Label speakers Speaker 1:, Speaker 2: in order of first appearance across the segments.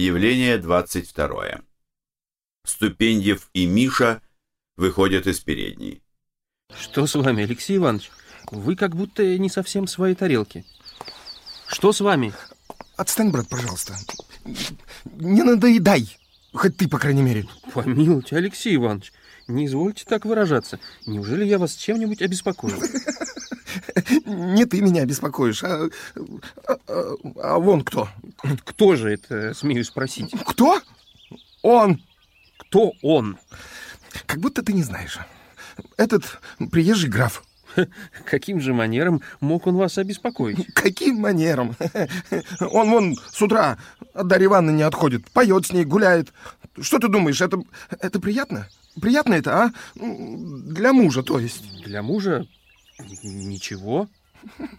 Speaker 1: Явление 22. Ступеньев и Миша выходят из передней.
Speaker 2: Что с вами, Алексей Иванович? Вы как будто не совсем в своей тарелке. Что с вами?
Speaker 3: Отстань, брат, пожалуйста. Не надоедай. Хоть ты, по крайней мере.
Speaker 2: Помилуйте, Алексей Иванович, не извольте так выражаться. Неужели я вас чем-нибудь обеспокоил?
Speaker 3: Не ты меня беспокоишь, а, а, а, а вон кто.
Speaker 2: Кто же это, смею спросить?
Speaker 3: Кто? Он.
Speaker 2: Кто он?
Speaker 3: Как будто ты не знаешь. Этот приезжий граф.
Speaker 2: Каким же манером мог он вас обеспокоить?
Speaker 3: Каким манером? Он вон с утра от Дарьи Ивановны не отходит, поет с ней, гуляет. Что ты думаешь, это, это приятно? Приятно это, а? Для мужа, то есть.
Speaker 2: Для мужа ничего.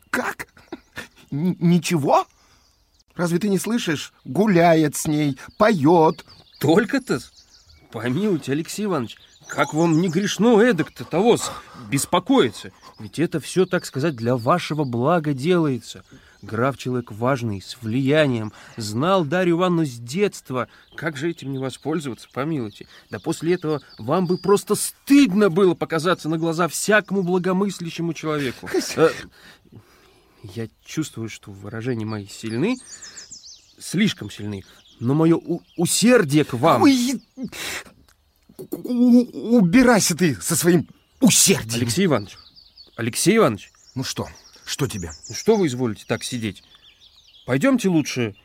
Speaker 3: Как? Н ничего? Разве ты не слышишь? Гуляет с ней, поет.
Speaker 2: Только-то? Помилуйте, Алексей Иванович, как вам не грешно эдак-то того беспокоиться? Ведь это все, так сказать, для вашего блага делается. Граф человек важный, с влиянием, знал Дарью Ивановну с детства. Как же этим не воспользоваться, помилуйте? Да после этого вам бы просто стыдно было показаться на глаза всякому благомыслящему человеку. Э, я чувствую, что выражения мои сильны, слишком сильны, но мое усердие к вам...
Speaker 3: Ой, убирайся ты со своим усердием.
Speaker 2: Алексей Иванович, Алексей Иванович.
Speaker 3: Ну что, что тебе?
Speaker 2: Что вы изволите так сидеть? Пойдемте лучше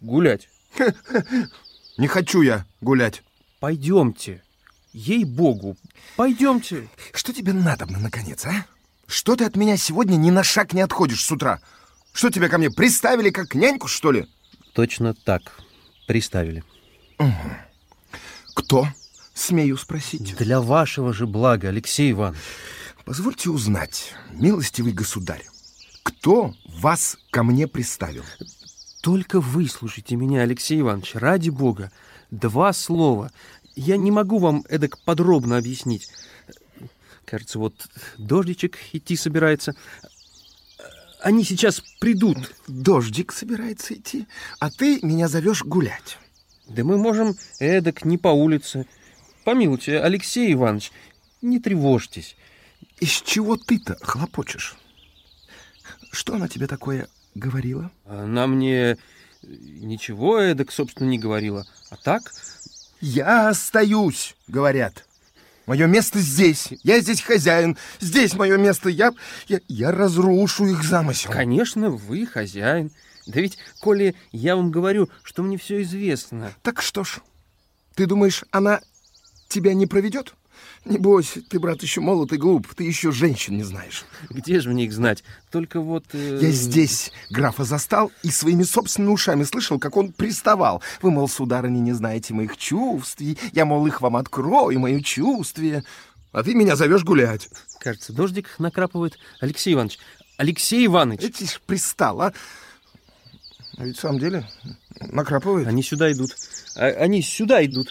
Speaker 2: гулять.
Speaker 3: Не хочу я гулять.
Speaker 2: Пойдемте. Ей-богу, пойдемте.
Speaker 3: Что тебе надо, наконец, а? Что ты от меня сегодня ни на шаг не отходишь с утра? Что тебя ко мне приставили как няньку, что ли?
Speaker 2: Точно так, приставили.
Speaker 3: Угу. Кто, смею спросить?
Speaker 2: Для вашего же блага, Алексей Иванович.
Speaker 3: Позвольте узнать, милостивый государь, кто вас ко мне приставил?
Speaker 2: Только выслушайте меня, Алексей Иванович, ради бога. Два слова. Я не могу вам эдак подробно объяснить. Кажется, вот дождичек идти собирается. Они сейчас придут.
Speaker 3: Дождик собирается идти, а ты меня зовешь гулять.
Speaker 2: Да мы можем эдак не по улице. Помилуйте, Алексей Иванович, не тревожьтесь.
Speaker 3: Из чего ты-то хлопочешь? Что она тебе такое говорила?
Speaker 2: Она мне ничего эдак, собственно, не говорила. А так?
Speaker 3: Я остаюсь, говорят. Мое место здесь. Я здесь хозяин. Здесь мое место. Я, я, я разрушу их замысел.
Speaker 2: Конечно, вы хозяин. Да ведь, коли я вам говорю, что мне все известно.
Speaker 3: Так что ж, ты думаешь, она тебя не проведет? Не бойся, ты, брат, еще молод и глуп, ты еще женщин не знаешь.
Speaker 2: Где же мне их знать? Только вот... Э...
Speaker 3: Я здесь графа застал и своими собственными ушами слышал, как он приставал. Вы, мол, сударыня, не знаете моих чувств, я, мол, их вам открою, мои чувствия. А ты меня зовешь гулять.
Speaker 2: Кажется, дождик накрапывает. Алексей Иванович, Алексей Иванович!
Speaker 3: Эти ж пристал, а? А ведь в самом деле накрапывает.
Speaker 2: Они сюда идут. А, они сюда идут.